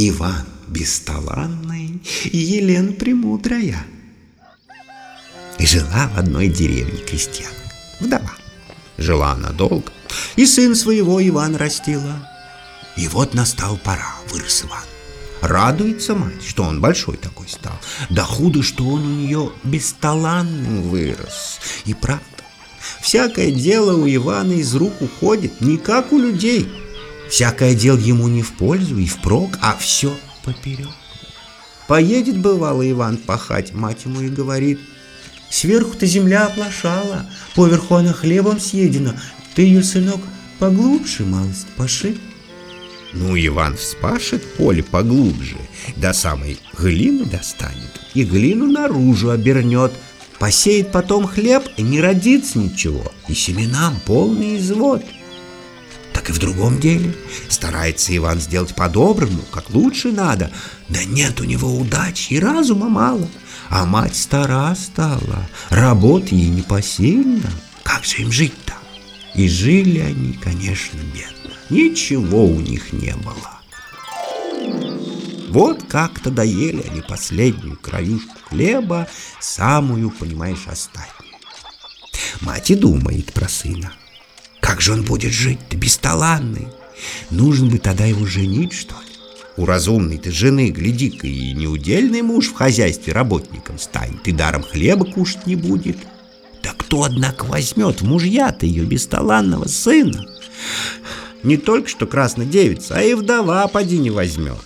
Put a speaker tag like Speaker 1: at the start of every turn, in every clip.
Speaker 1: Иван бесталанный и Елена премудрая. И жила в одной деревне крестьянка, вдова. Жила она долго, и сын своего Иван растила. И вот настал пора, вырос Иван. Радуется мать, что он большой такой стал. Да худо, что он у нее бесталанным вырос. И правда, всякое дело у Ивана из рук уходит, не как у людей. Всякое дело ему не в пользу и впрок, а все поперек. Поедет, бывало, Иван пахать, мать ему и говорит, Сверху-то земля оплошала, поверху она хлебом съедена, ты ее, сынок, поглубже малость поши. Ну, Иван вспашет поле поглубже, до самой глины достанет и глину наружу обернет. Посеет потом хлеб, и не родится ничего, и семенам полный извод. И в другом деле. Старается Иван сделать по-доброму, как лучше надо. Да нет у него удачи и разума мало. А мать стара стала, работа ей непосильна. Как же им жить-то? И жили они, конечно, бедно. Ничего у них не было. Вот как-то доели они последнюю краюшку хлеба, самую, понимаешь, остатнюю. Мать и думает про сына. Как же он будет жить-то, бесталанный? Нужно бы тогда его женить, что ли? У разумной ты жены, гляди-ка, и неудельный муж в хозяйстве работником станет, и даром хлеба кушать не будет. Да кто, однако, возьмет мужья-то ее бесталанного сына? Не только что красная девица, а и вдова поди не возьмет.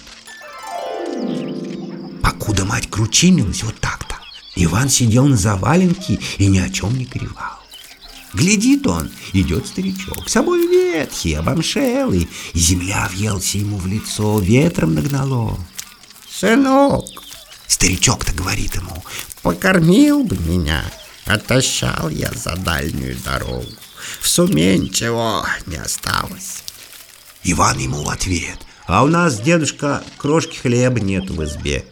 Speaker 1: Покуда мать кручинилась вот так-то, Иван сидел на заваленке и ни о чем не горевал. Глядит он, идет старичок, собой ветхий, обомшелый, и земля въелся ему в лицо, ветром нагнало. «Сынок!» — старичок-то говорит ему, «покормил бы меня, отощал я за дальнюю дорогу, в суме ничего не осталось». Иван ему в ответ, «А у нас, дедушка, крошки хлеба нет в избе.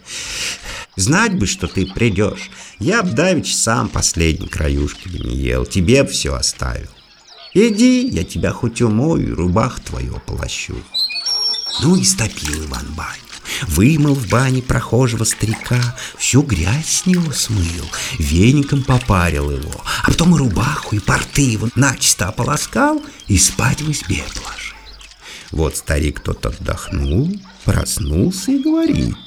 Speaker 1: Знать бы, что ты придешь, я б давич сам последней краюшки бы не ел, тебе б все оставил. Иди, я тебя хоть умою рубах твою ополощу. Ну и стопил Иван баню. Вымыл в бане прохожего старика, всю грязь с него смыл, веником попарил его, а потом и рубаху, и порты его начисто ополоскал и спать в избе положил. Вот старик тот отдохнул, проснулся и говорит.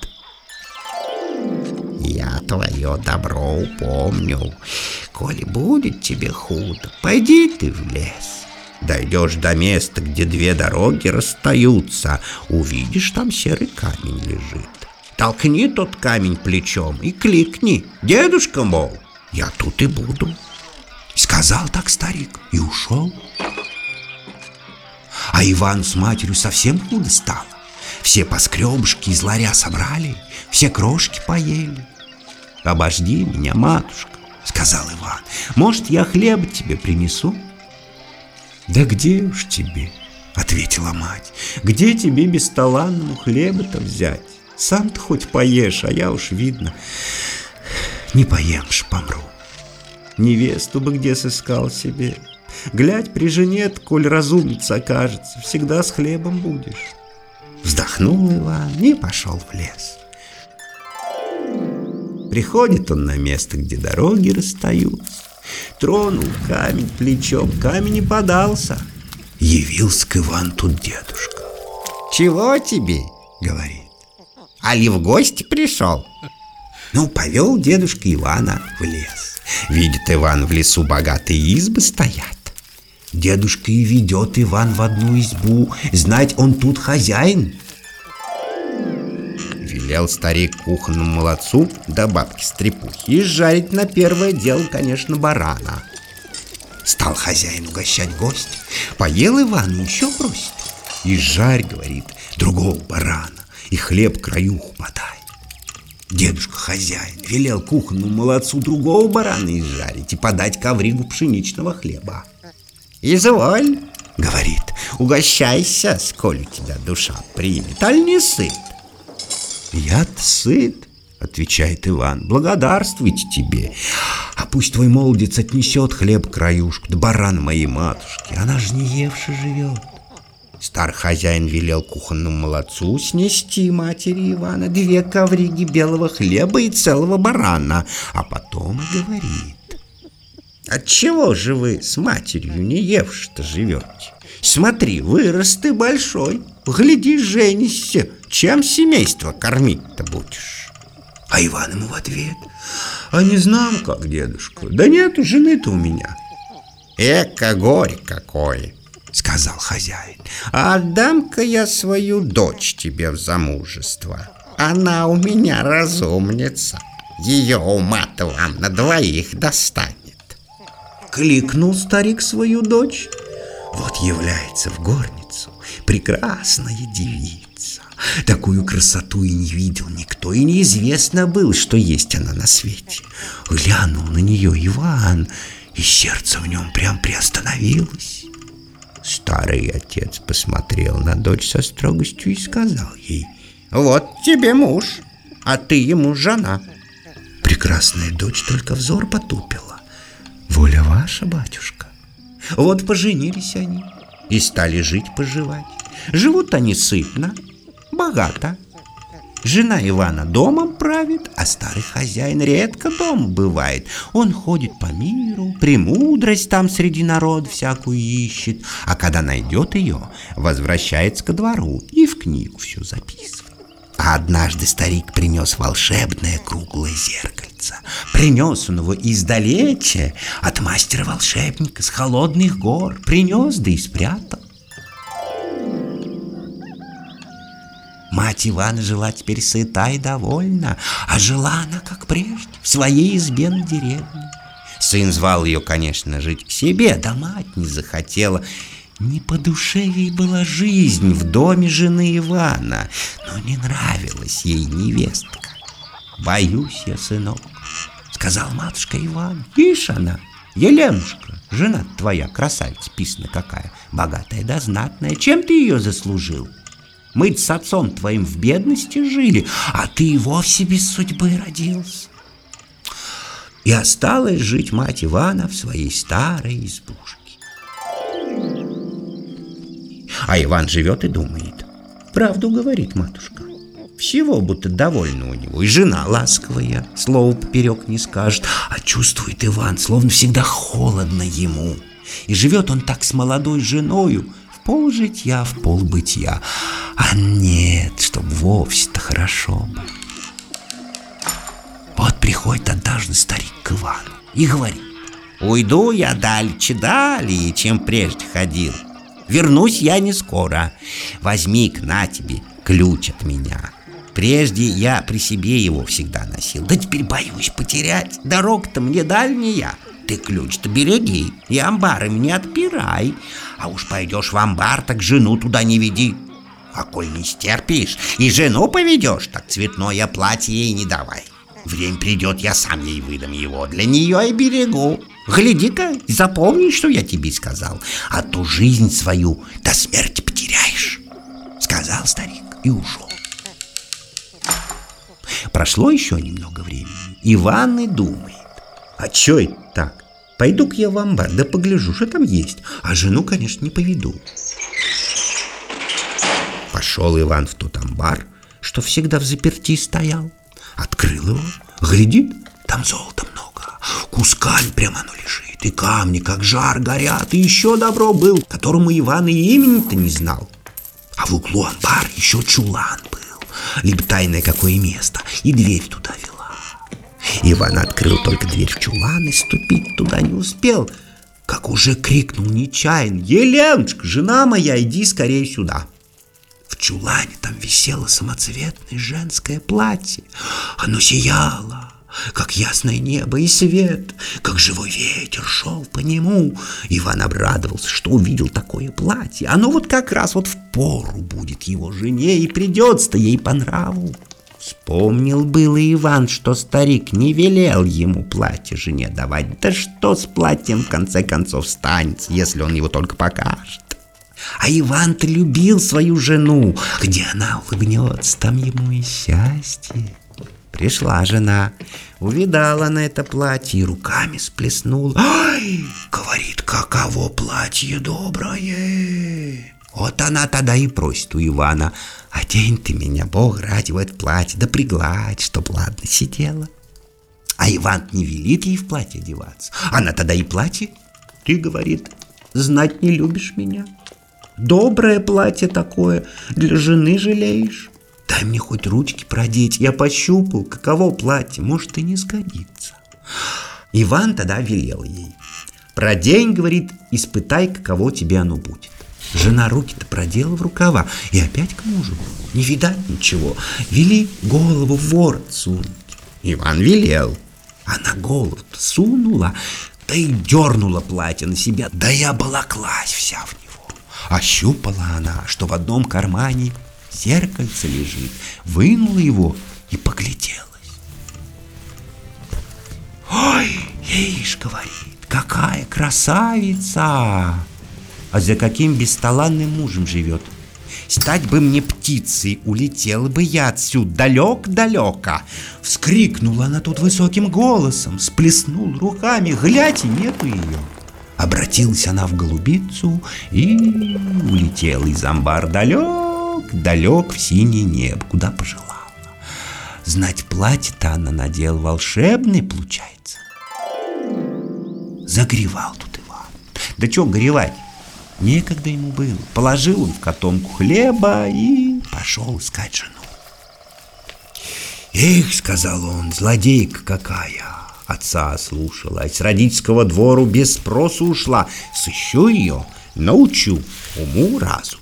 Speaker 1: Твое добро упомню. Коли будет тебе худо, пойди ты в лес. Дойдешь до места, где две дороги расстаются, увидишь, там серый камень лежит. Толкни тот камень плечом и кликни. Дедушка, мол, я тут и буду. Сказал так старик и ушел. А Иван с матерью совсем худо стало. Все поскребушки из ларя собрали, все крошки поели. «Обожди меня, матушка», — сказал Иван. «Может, я хлеб тебе принесу?» «Да где уж тебе?» — ответила мать. «Где тебе бесталанному хлеба-то взять? Сам-то хоть поешь, а я уж, видно, не поемшь, помру. Невесту бы где сыскал себе. Глядь, при жене, коль разумница окажется, всегда с хлебом будешь». Вздохнул Иван и пошел в лес. Приходит он на место, где дороги расстаются. Тронул камень плечом, камень и подался. Явился к Иван тут дедушка. «Чего тебе?» — говорит. «Али в гости пришел?» Ну, повел дедушка Ивана в лес. Видит Иван, в лесу богатые избы стоят. Дедушка и ведет Иван в одну избу, знать он тут хозяин. Велел старик кухонному молодцу да бабке стрепухи и жарить на первое дело, конечно, барана. Стал хозяин угощать гостя. Поел Иван, еще просит. И жарь, говорит, другого барана, и хлеб краюху подай. Дедушка хозяин велел кухонному молодцу другого барана изжарить и подать ковригу пшеничного хлеба. «Изволь», — говорит, — «угощайся, сколь у тебя душа примет, аль не сыт». «Я сыт», — отвечает Иван, — «благодарствуйте тебе. А пусть твой молодец отнесет хлеб краюшку, да баран моей матушки, она же не евши живет». Старый хозяин велел кухонному молодцу снести матери Ивана две ковриги белого хлеба и целого барана, а потом говорит. Отчего же вы с матерью не евши-то живете? Смотри, вырос ты большой, гляди, женишься, чем семейство кормить-то будешь? А Иван ему в ответ, а не знам как, дедушка, да нету жены-то у меня. Эка горе какое, сказал хозяин. Отдам-ка я свою дочь тебе в замужество. Она у меня разумница. Ее ума-то вам на двоих достанет. Кликнул старик свою дочь. Вот является в горницу прекрасная девица. Такую красоту и не видел никто, и неизвестно был, что есть она на свете. Глянул на нее Иван, и сердце в нем прям приостановилось. Старый отец посмотрел на дочь со строгостью и сказал ей, «Вот тебе муж, а ты ему жена». Прекрасная дочь только взор потупила. «Воля ваша, батюшка». Вот поженились они и стали жить-поживать. Живут они сытно, богато. Жена Ивана домом правит, а старый хозяин редко дом бывает. Он ходит по миру, премудрость там среди народ всякую ищет, а когда найдет ее, возвращается ко двору и в книгу все записывает. А однажды старик принес волшебное круглое зеркальце. Принес он его издалече от мастера-волшебника с холодных гор. Принес, да и спрятал. Мать Ивана жила теперь сыта и довольна, а жила она, как прежде, в своей избе на деревне. Сын звал ее, конечно, жить к себе, да мать не захотела. Не по душе ей была жизнь в доме жены Ивана, но не нравилась ей невестка. «Боюсь я, сынок», — сказал матушка Иван. «Ишь она, Еленушка, жена твоя, красавица писана какая, богатая да знатная, чем ты ее заслужил?» Мы с отцом твоим в бедности жили, а ты и вовсе без судьбы родился. И осталась жить мать Ивана в своей старой избушке. А Иван живет и думает. Правду говорит матушка. Всего будто довольна у него. И жена ласковая, слова поперек не скажет. А чувствует Иван, словно всегда холодно ему. И живет он так с молодой женою, в пол житья, в пол бытия. А нет, чтоб вовсе-то хорошо бы. Вот приходит однажды старик к Ивану и говорит, «Уйду я дальше далее, чем прежде ходил. Вернусь я не скоро. Возьми-ка на тебе ключ от меня. Прежде я при себе его всегда носил, да теперь боюсь потерять. Дорога-то мне дальняя. Ты ключ-то береги и амбары мне отпирай. А уж пойдешь в амбар, так жену туда не веди. А коль не стерпишь и жену поведешь, так цветное платье ей не давай. Время придет, я сам ей выдам его, для нее и берегу. Гляди-ка, запомни, что я тебе сказал, а то жизнь свою до смерти потеряешь. Сказал старик и ушел. Прошло еще немного времени. Иван и думает, а че это так? Пойду-ка я в амбар, да погляжу, что там есть. А жену, конечно, не поведу. Пошел Иван в тот амбар, что всегда в заперти стоял. Открыл его, глядит, там золота много. Кусками прямо оно лежит, и камни, как жар, горят. И еще добро был, которому Иван и имени-то не знал. А в углу амбар еще чулан был, либо тайное какое место, и дверь туда вела. Иван открыл только дверь в чулан и ступить туда не успел, как уже крикнул нечаянно «Еленочка, жена моя, иди скорее сюда!» В чулане там висело самоцветное женское платье. Оно сияло, как ясное небо и свет, как живой ветер шел по нему. Иван обрадовался, что увидел такое платье. Оно вот как раз вот в пору будет его жене и придется ей по нраву. Вспомнил было Иван, что старик не велел ему платье жене давать. Да что с платьем в конце концов станет, если он его только покажет? А Иван-то любил свою жену. Где она улыбнется, там ему и счастье. Пришла жена, увидала на это платье и руками сплеснула. «Ай!» — говорит, каково платье доброе. Вот она тогда и просит у Ивана, одень ты меня, Бог ради, в это платье, да пригладь, чтоб ладно сидела. А Иван не велит ей в платье одеваться. Она тогда и платье. Ты, говорит, знать не любишь меня. Доброе платье такое, для жены жалеешь. Дай мне хоть ручки продеть, я пощупал, каково платье, может и не сгодится. Иван тогда велел ей. Продень, говорит, испытай, каково тебе оно будет. Жена руки-то продела в рукава и опять к мужу. Не видать ничего. Вели голову в ворот сунуть. Иван велел. Она голову-то сунула, да и дернула платье на себя, да я была класть вся в него. Ощупала она, что в одном кармане зеркальце лежит, вынула его и погляделась. Ой, ишь, говорит, какая красавица! А за каким бесталанным мужем живет? Стать бы мне птицей, улетела бы я отсюда далек-далеко. Вскрикнула она тут высоким голосом, сплеснул руками, глядь, и нету ее. Обратилась она в голубицу и улетела из амбар далек, далек в синее небо, куда пожелала. Знать, платье-то она надела волшебное, получается. Загревал тут Иван. Да чё горевать? Некогда ему было. Положил он в котомку хлеба и пошел искать жену. «Эх, — сказал он, — злодейка какая!» Отца слушалась, родительского двору без спросу ушла. Сыщу ее, научу уму разум.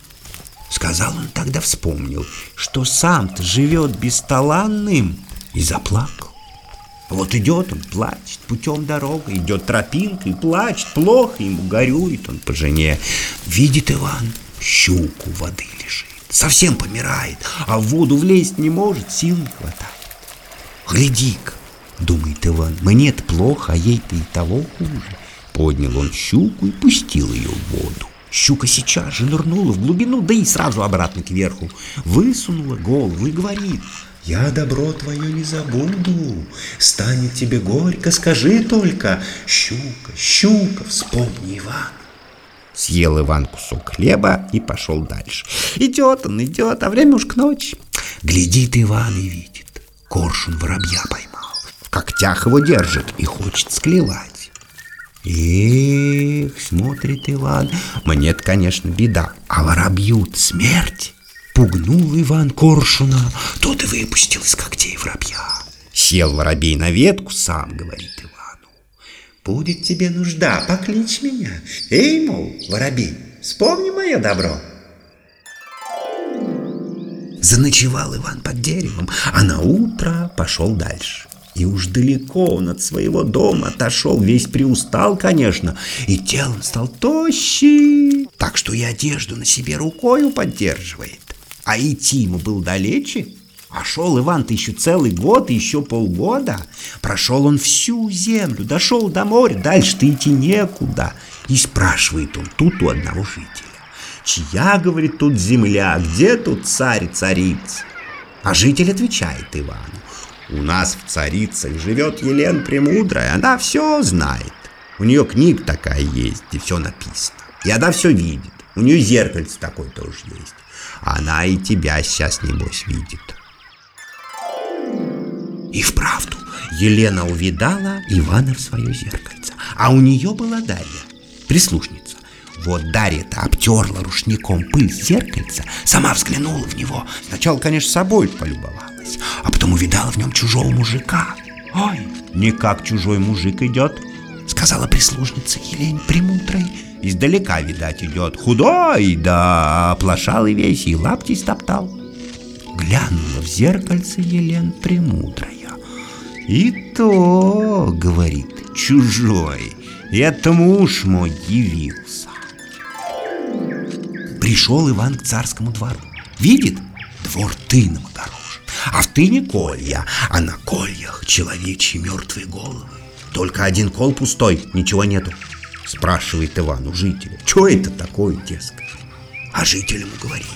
Speaker 1: Сказал он тогда, вспомнил, что сам-то живет бесталанным и заплакал. Вот идет он, плачет путем дорога, идет тропинкой, плачет, плохо ему, горюет он по жене. Видит Иван, щуку воды лежит, совсем помирает, а в воду влезть не может, сил не хватает. Гляди-ка, думает Иван, мне-то плохо, а ей-то и того хуже. Поднял он щуку и пустил ее в воду. Щука сейчас же нырнула в глубину, да и сразу обратно кверху. Высунула голову и говорит, «Я добро твое не забуду, станет тебе горько, скажи только, щука, щука, вспомни Иван». Съел Иван кусок хлеба и пошел дальше. Идет он, идет, а время уж к ночи. Глядит Иван и видит, коршун воробья поймал, в когтях его держит и хочет склевать. Эх, смотрит Иван, мне-то, конечно, беда, а воробью смерть. Пугнул Иван коршуна, тот и выпустил из когтей воробья. Сел воробей на ветку, сам говорит Ивану. Будет тебе нужда, покличь меня. Эй, мол, воробей, вспомни мое добро. Заночевал Иван под деревом, а на утро пошел дальше. И уж далеко он от своего дома отошел, весь приустал, конечно, и телом стал тощий, так что и одежду на себе рукою поддерживает. А идти ему было далече, а шел Иван-то еще целый год и еще полгода. Прошел он всю землю, дошел до моря, дальше-то идти некуда. И спрашивает он тут у одного жителя. Чья, говорит, тут земля, где тут царь царица? А житель отвечает Ивану. У нас в царицах живет Елена Премудрая, она все знает. У нее книга такая есть, где все написано. И она все видит. У нее зеркальце такое тоже есть. Она и тебя сейчас, небось, видит. И вправду, Елена увидала Ивана в свое зеркальце. А у нее была Дарья, прислушница. Вот Дарья-то обтерла рушником пыль зеркальца, сама взглянула в него. Сначала, конечно, собой полюбовалась, а потом увидала в нем чужого мужика. «Ой, не как чужой мужик идет», — сказала прислужница Елене Премудрой. «Издалека, видать, идет худой, да оплошалый весь и лапти стоптал». Глянула в зеркальце Елен Премудрая. «И то, — говорит, — чужой, это муж мой явился». Пришел Иван к царскому двору. Видит, двор тыном а в тыне колья, а на кольях человечьи мертвые головы. Только один кол пустой, ничего нету. Спрашивает Иван у жителя, что это такое, дескать? А житель ему говорит,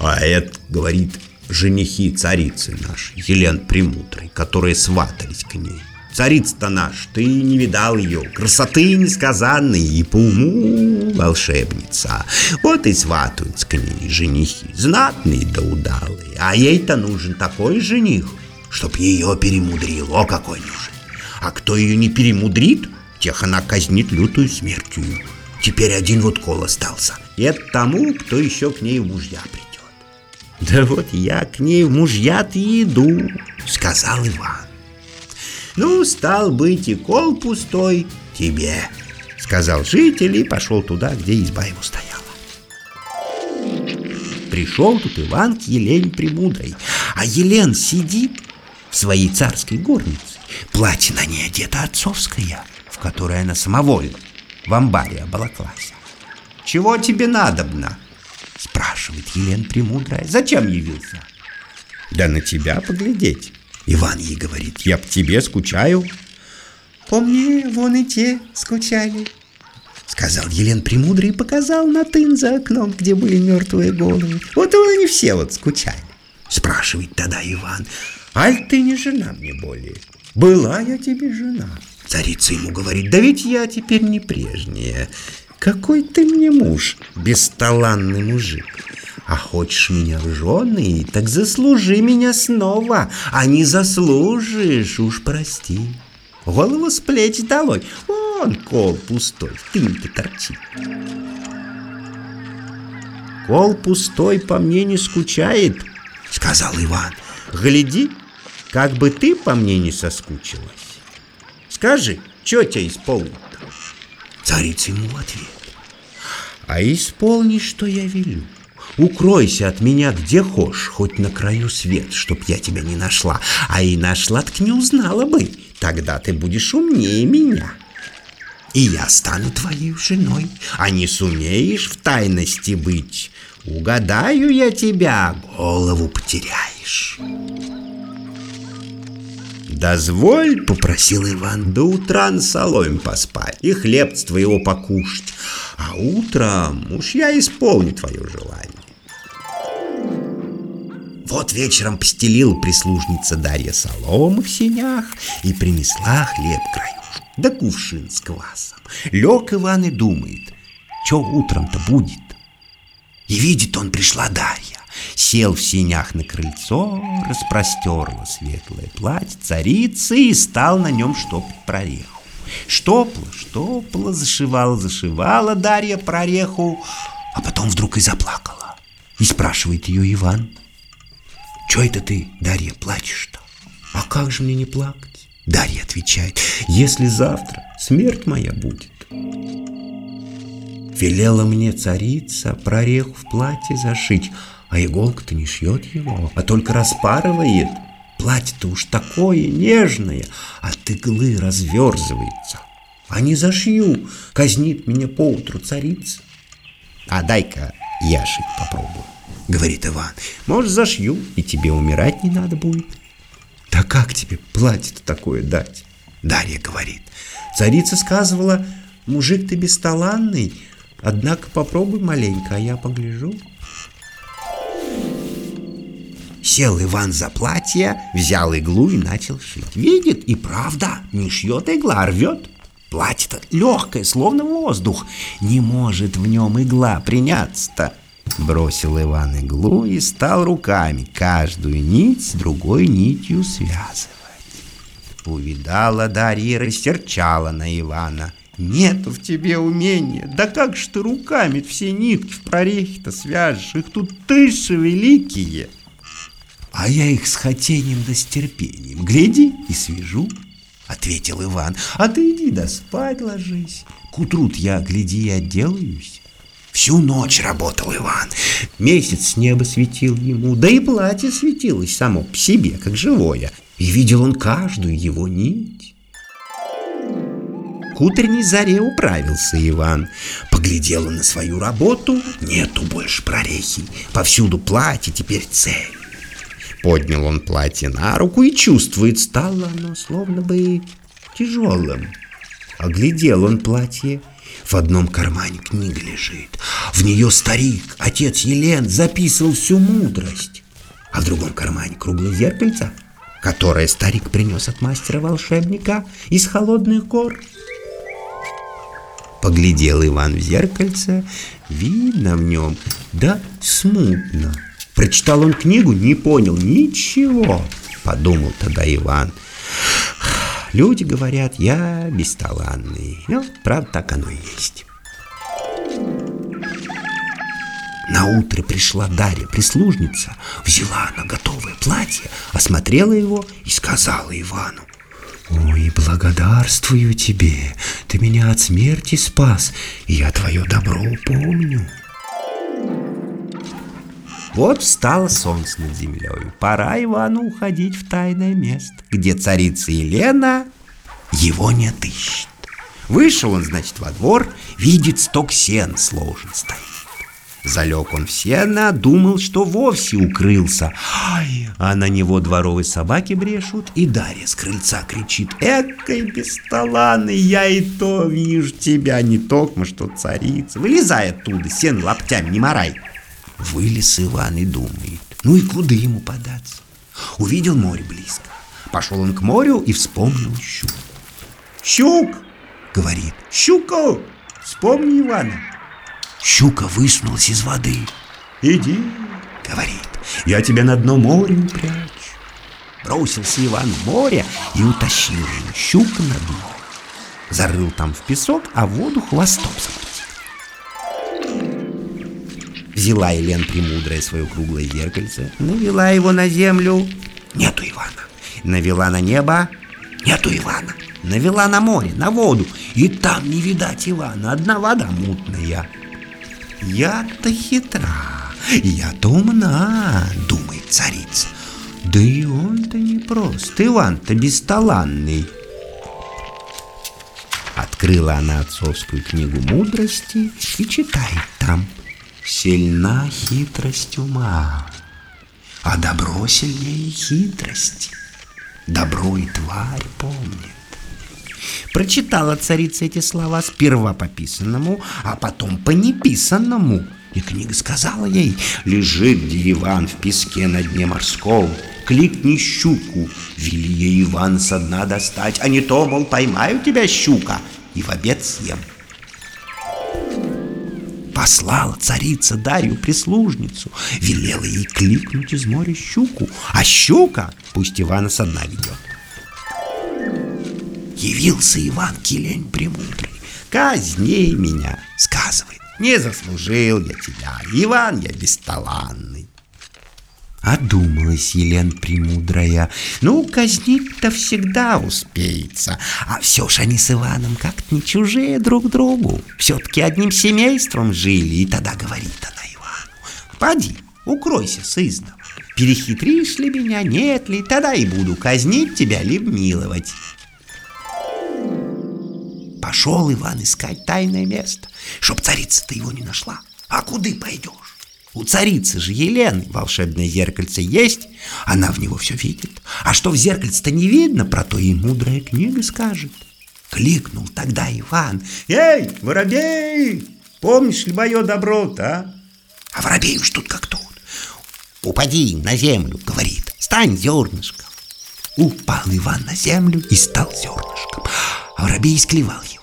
Speaker 1: а это, говорит, женихи царицы нашей, Елен Премудрой, которые сватались к ней. Царица-то наш, ты не видал ее, красоты несказанной и по уму волшебница. Вот и сватаются к ней женихи, знатные да удалые. А ей-то нужен такой жених, чтоб ее перемудрил. О, какой нужен! А кто ее не перемудрит, тех она казнит лютую смертью. Теперь один вот кол остался. И это тому, кто еще к ней в мужья придет. Да вот я к ней в мужья-то иду, сказал Иван. Ну, стал быть, и кол пустой тебе, сказал житель и пошел туда, где изба его стояла. Пришел тут Иван к Елене Премудрой, а Елен сидит в своей царской горнице. Платье на ней одето отцовское, в которое она самовольно в амбаре оболоклась. «Чего тебе надобно?» — спрашивает Елена Премудрая. «Зачем явился?» «Да на тебя поглядеть». Иван ей говорит, я по тебе скучаю. Помни, вон и те скучали. Сказал Елен Премудрый и показал на тын за окном, где были мертвые головы. Вот и они все вот скучали. Спрашивает тогда Иван, аль ты не жена мне более? Была я тебе жена. Царица ему говорит, да ведь я теперь не прежняя. Какой ты мне муж, бесталанный мужик. А хочешь меня в жены, так заслужи меня снова, а не заслужишь, уж прости. Голову с плеч долой, вон кол пустой, в тыньке торчит. Кол пустой по мне не скучает, сказал Иван. Гляди, как бы ты по мне не соскучилась. Скажи, что тебя исполнит-то? Царица ему в ответ. А исполни, что я велю. Укройся от меня где хошь, хоть на краю свет, чтоб я тебя не нашла. А и нашла, так не узнала бы. Тогда ты будешь умнее меня. И я стану твоей женой, а не сумеешь в тайности быть. Угадаю я тебя, голову потеряешь. «Дозволь», — попросил Иван, — «до утра на соломе поспать и хлеб твоего покушать, а утром уж я исполню твое желание». Вот вечером постелила прислужница Дарья соломы в сенях и принесла хлеб краюшку, да кувшин с квасом. Лег Иван и думает, что утром-то будет. И видит он, пришла Дарья, сел в сенях на крыльцо, распростерла светлое платье царицы и стал на нем штопать прореху. Штопла, штопла, зашивала, зашивала Дарья прореху, а потом вдруг и заплакала. И спрашивает ее Иван – Че это ты, Дарья, плачешь-то? А как же мне не плакать? Дарья отвечает, если завтра смерть моя будет. Велела мне царица прореху в платье зашить, а иголка-то не шьет его, а только распарывает. Платье-то уж такое нежное, от иглы разверзывается. А не зашью, казнит меня поутру царица. А дай-ка я шить попробую. — говорит Иван. «Может, зашью, и тебе умирать не надо будет». «Да как тебе платье-то такое дать?» Дарья говорит. «Царица сказывала, мужик ты бесталанный, однако попробуй маленько, а я погляжу». Сел Иван за платье, взял иглу и начал шить. Видит, и правда, не шьет игла, а рвет. Платье-то легкое, словно воздух. Не может в нем игла приняться-то. Бросил Иван иглу и стал руками каждую нить с другой нитью связывать. Увидала Дарья и растерчала на Ивана. Нету в тебе умения. Да как ж ты руками все нитки в прорехе-то свяжешь? Их тут тысячи великие. А я их с хотением да с терпением. Гляди и свяжу, ответил Иван. А ты иди да спать ложись. К утру я, гляди, и отделаюсь. Всю ночь работал Иван. Месяц с неба светил ему, да и платье светилось само по себе, как живое. И видел он каждую его нить. К утренней заре управился Иван. Поглядел он на свою работу, нету больше прорехи. Повсюду платье, теперь цель. Поднял он платье на руку и чувствует, стало оно словно бы тяжелым. Оглядел он платье, в одном кармане книга лежит. В нее старик, отец Елен, записывал всю мудрость. А в другом кармане круглое зеркальце, которое старик принес от мастера-волшебника из холодных гор. Поглядел Иван в зеркальце, видно в нем, да смутно. Прочитал он книгу, не понял ничего. Подумал тогда Иван. Люди говорят, я бесталанный. Ну, правда, так оно и есть. На утро пришла Дарья, прислужница, взяла она готовое платье, осмотрела его и сказала Ивану. Ой, благодарствую тебе, ты меня от смерти спас, и я твое добро помню. Вот встало солнце над землей. Пора Ивану уходить в тайное место, где царица Елена его не отыщет. Вышел он, значит, во двор, видит сток сен сложен стоит. Залег он в сено, думал, что вовсе укрылся. Ай, а на него дворовые собаки брешут, и Дарья с крыльца кричит. Экой бесталанный, я и то вижу тебя, не токмо, что царица. Вылезай оттуда, сен лаптями не морай. Вылез Иван и думает, ну и куда ему податься? Увидел море близко. Пошел он к морю и вспомнил щук. «Щук!» — говорит. «Щука! Вспомни Ивана!» Щука высунулась из воды. «Иди!» — говорит. «Я тебя на дно моря упрячу!» Бросился Иван в море и утащил его щука на дно. Зарыл там в песок, а воду хвостом захватил. Взяла Елен Премудрая свое круглое зеркальце, навела его на землю. Нету Ивана. Навела на небо. Нету Ивана. Навела на море, на воду. И там не видать Ивана. Одна вода мутная. Я-то хитра, я-то умна, думает царица. Да и он-то не прост, Иван-то бесталанный. Открыла она отцовскую книгу мудрости и читает там. Сильна хитрость ума, а добро сильнее хитрости. Добро и тварь помнит. Прочитала царица эти слова сперва по писанному, а потом по неписанному. И книга сказала ей, лежит где Иван в песке на дне морском, кликни щуку, вели ей Иван со дна достать, а не то, мол, поймаю тебя, щука, и в обед съем. Послала царица Дарью прислужницу, велела ей кликнуть из моря щуку, а щука пусть Ивана со ведет. Явился Иван Килень Премудрый, казни меня, сказывает, не заслужил я тебя, Иван я бесталанный. Одумалась Елен Премудрая. Ну, казнить-то всегда успеется. А все ж они с Иваном как-то не чужие друг другу. Все-таки одним семейством жили. И тогда говорит она Ивану. Поди, укройся сызно. Перехитришь ли меня, нет ли, тогда и буду казнить тебя, либо миловать. Пошел Иван искать тайное место, чтоб царица-то его не нашла. А куда пойдешь? У царицы же Елены волшебное зеркальце есть, она в него все видит. А что в зеркальце-то не видно, про то и мудрая книга скажет. Кликнул тогда Иван. «Эй, воробей, помнишь ли мое добро-то, а?» А воробей уж тут как тут. «Упади на землю», — говорит, — «стань зернышком». Упал Иван на землю и стал зернышком, а воробей склевал его.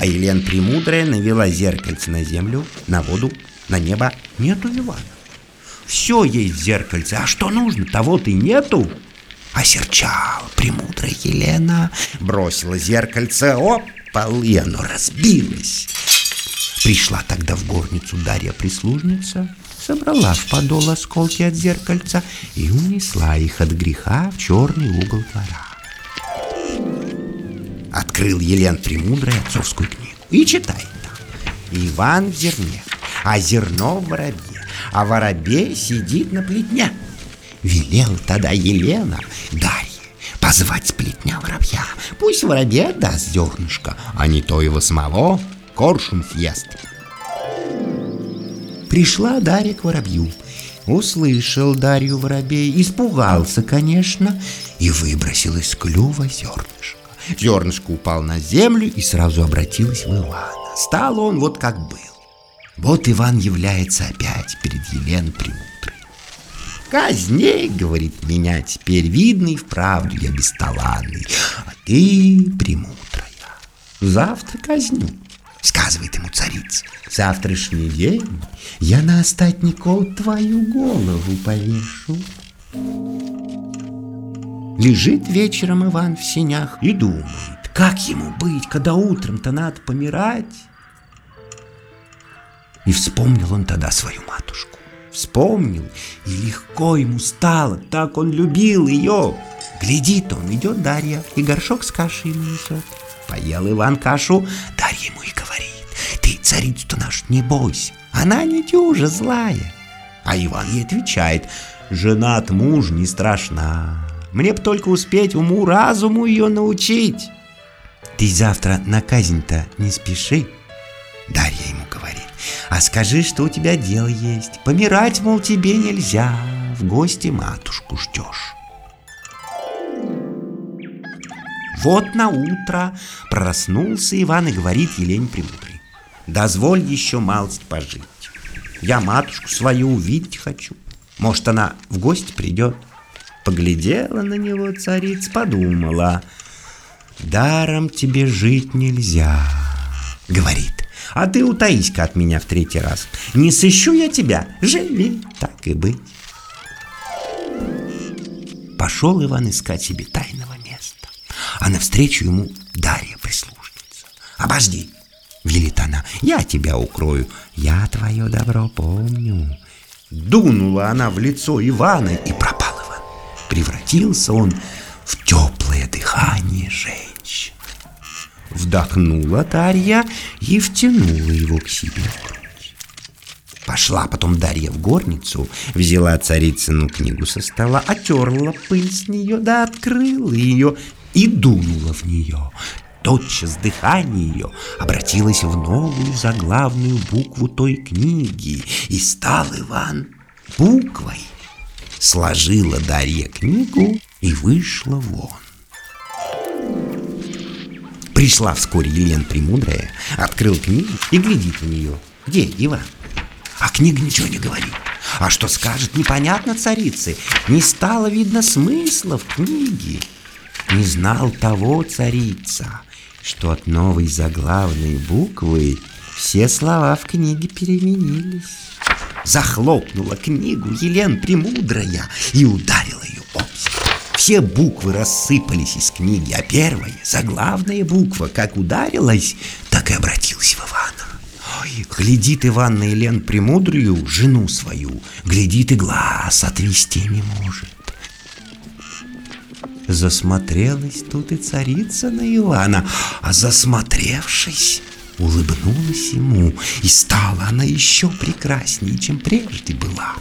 Speaker 1: А Елена Премудрая навела зеркальце на землю, на воду, на небо. Нету Ивана. Все есть в зеркальце, а что нужно, того-то и нету. Осерчала премудрая Елена, бросила зеркальце, оп, и оно разбилось. Пришла тогда в горницу Дарья-прислужница, собрала в подол осколки от зеркальца и унесла их от греха в черный угол двора открыл Елен Премудрая отцовскую книгу и читает там. Иван в зерне, а зерно в воробье, а воробей сидит на плетне. Велел тогда Елена Дарье позвать с плетня воробья. Пусть воробей отдаст зернышко, а не то его самого коршун съест. Пришла Дарья к воробью. Услышал Дарью воробей, испугался, конечно, и выбросил из клюва зернышко. Зернышко упал на землю и сразу обратилось в Ивана. Стал он вот как был. Вот Иван является опять перед Еленой Премудрой. Казней, говорит, меня теперь видно и вправду я бесталанный, а ты премудрая. Завтра казню. Сказывает ему царица, завтрашний день я на остатников твою голову повешу. Лежит вечером Иван в сенях и думает, как ему быть, когда утром-то надо помирать? И вспомнил он тогда свою матушку. Вспомнил, и легко ему стало, так он любил ее. Глядит он, идет Дарья, и горшок с кашей ему несет. Поел Иван кашу, Дарья ему и говорит, ты царицу-то наш не бойся, она не дюжа злая. А Иван ей отвечает, женат муж не страшна, мне б только успеть уму-разуму ее научить. Ты завтра на казнь-то не спеши, Дарья ему говорит. А скажи, что у тебя дело есть. Помирать, мол, тебе нельзя. В гости матушку ждешь. Вот на утро проснулся Иван и говорит Елене Премудрой. Дозволь еще малость пожить. Я матушку свою увидеть хочу. Может, она в гости придет. Поглядела на него царица, подумала. Даром тебе жить нельзя, говорит. А ты утаись-ка от меня в третий раз. Не сыщу я тебя, живи, так и быть. Пошел Иван искать себе тайного места, а навстречу ему Дарья прислужница. «Обожди!» — велит она. «Я тебя укрою, я твое добро помню». Дунула она в лицо Ивана, и пропал Иван. Превратился он в теплое дыхание женщины. Вдохнула Дарья и втянула его к себе Пошла потом Дарья в горницу, взяла царицыну книгу со стола, отерла пыль с нее, да открыла ее и дунула в нее. Тотчас дыхание ее обратилось в новую заглавную букву той книги, и стал Иван буквой. Сложила Дарья книгу и вышла вон. Пришла вскоре Елена Премудрая, открыл книгу и глядит в нее. Где Иван? А книга ничего не говорит. А что скажет, непонятно царице. Не стало видно смысла в книге. Не знал того царица, что от новой заглавной буквы все слова в книге переменились. Захлопнула книгу Елена Премудрая и ударила ее об все буквы рассыпались из книги, а первая, заглавная буква, как ударилась, так и обратилась в Ивана. Ой, глядит Иван на Елен Премудрую, жену свою, глядит и глаз отвести не может. Засмотрелась тут и царица на Ивана, а засмотревшись, улыбнулась ему, и стала она еще прекраснее, чем прежде была.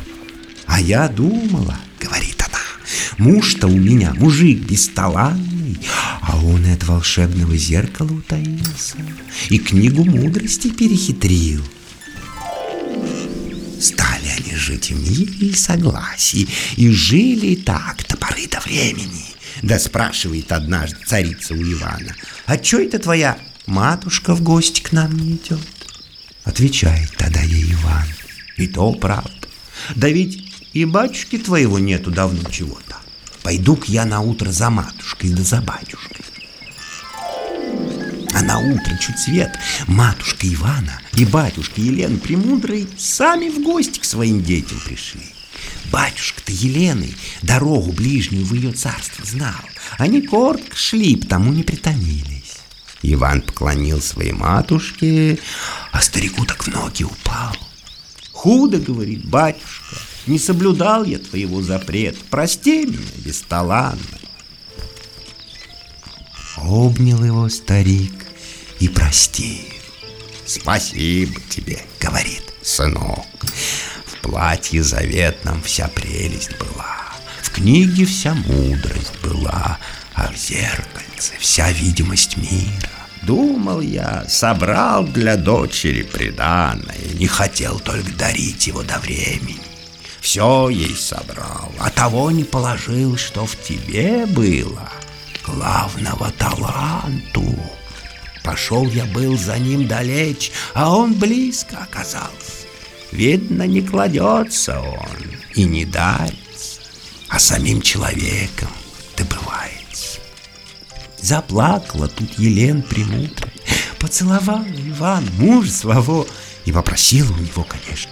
Speaker 1: А я думала, говорит она, Муж-то у меня мужик бесталанный, а он от волшебного зеркала утаился и книгу мудрости перехитрил. Стали они жить в мире и согласии, и жили так до поры до времени. Да спрашивает однажды царица у Ивана, а чё это твоя матушка в гости к нам не идет? Отвечает тогда ей Иван, и то правда. Да ведь и батюшки твоего нету давно чего-то. Пойду-ка я на утро за матушкой да за батюшкой. А на утро чуть свет матушка Ивана и батюшка Елены Премудрой сами в гости к своим детям пришли. Батюшка-то Елены дорогу ближнюю в ее царство знал. Они коротко шли, потому не притомились. Иван поклонил своей матушке, а старику так в ноги упал. Худо, говорит батюшка, не соблюдал я твоего запрета. Прости меня, бесталанно. Обнял его старик и простил. Спасибо тебе, говорит сынок. В платье заветном вся прелесть была, в книге вся мудрость была, а в зеркальце вся видимость мира. Думал я, собрал для дочери приданное, не хотел только дарить его до времени все ей собрал, а того не положил, что в тебе было, главного таланту. Пошел я был за ним далеч, а он близко оказался. Видно, не кладется он и не дарится. а самим человеком. Заплакала тут Елен Премудрая, поцеловала Иван муж своего и попросила у него, конечно,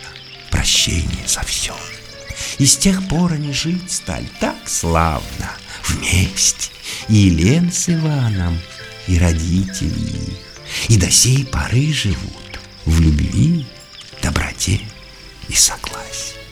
Speaker 1: прощения за все. И с тех пор они жить стали так славно, вместе, и Елен с Иваном, и родители их, и до сей поры живут в любви, доброте и согласии.